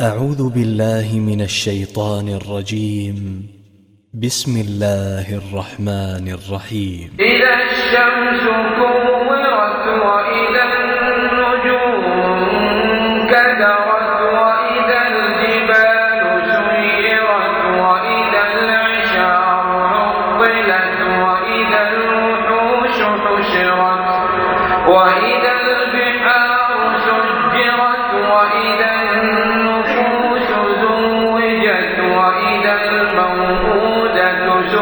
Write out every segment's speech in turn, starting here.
أعوذ بالله من الشيطان الرجيم. بسم الله الرحمن الرحيم. إذا الشمس كورت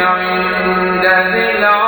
عند ذي العرش